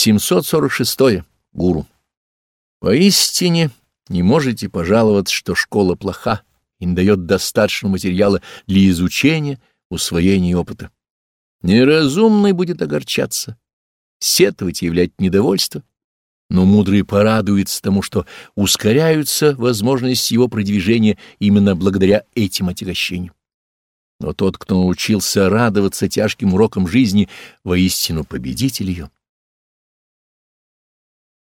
746. Гуру. Поистине не можете пожаловаться, что школа плоха и не дает достаточно материала для изучения, усвоения опыта. Неразумный будет огорчаться, сетовать и являть недовольство, но мудрый порадуется тому, что ускоряются возможности его продвижения именно благодаря этим отягощениям. Но тот, кто научился радоваться тяжким урокам жизни, воистину победитель ее.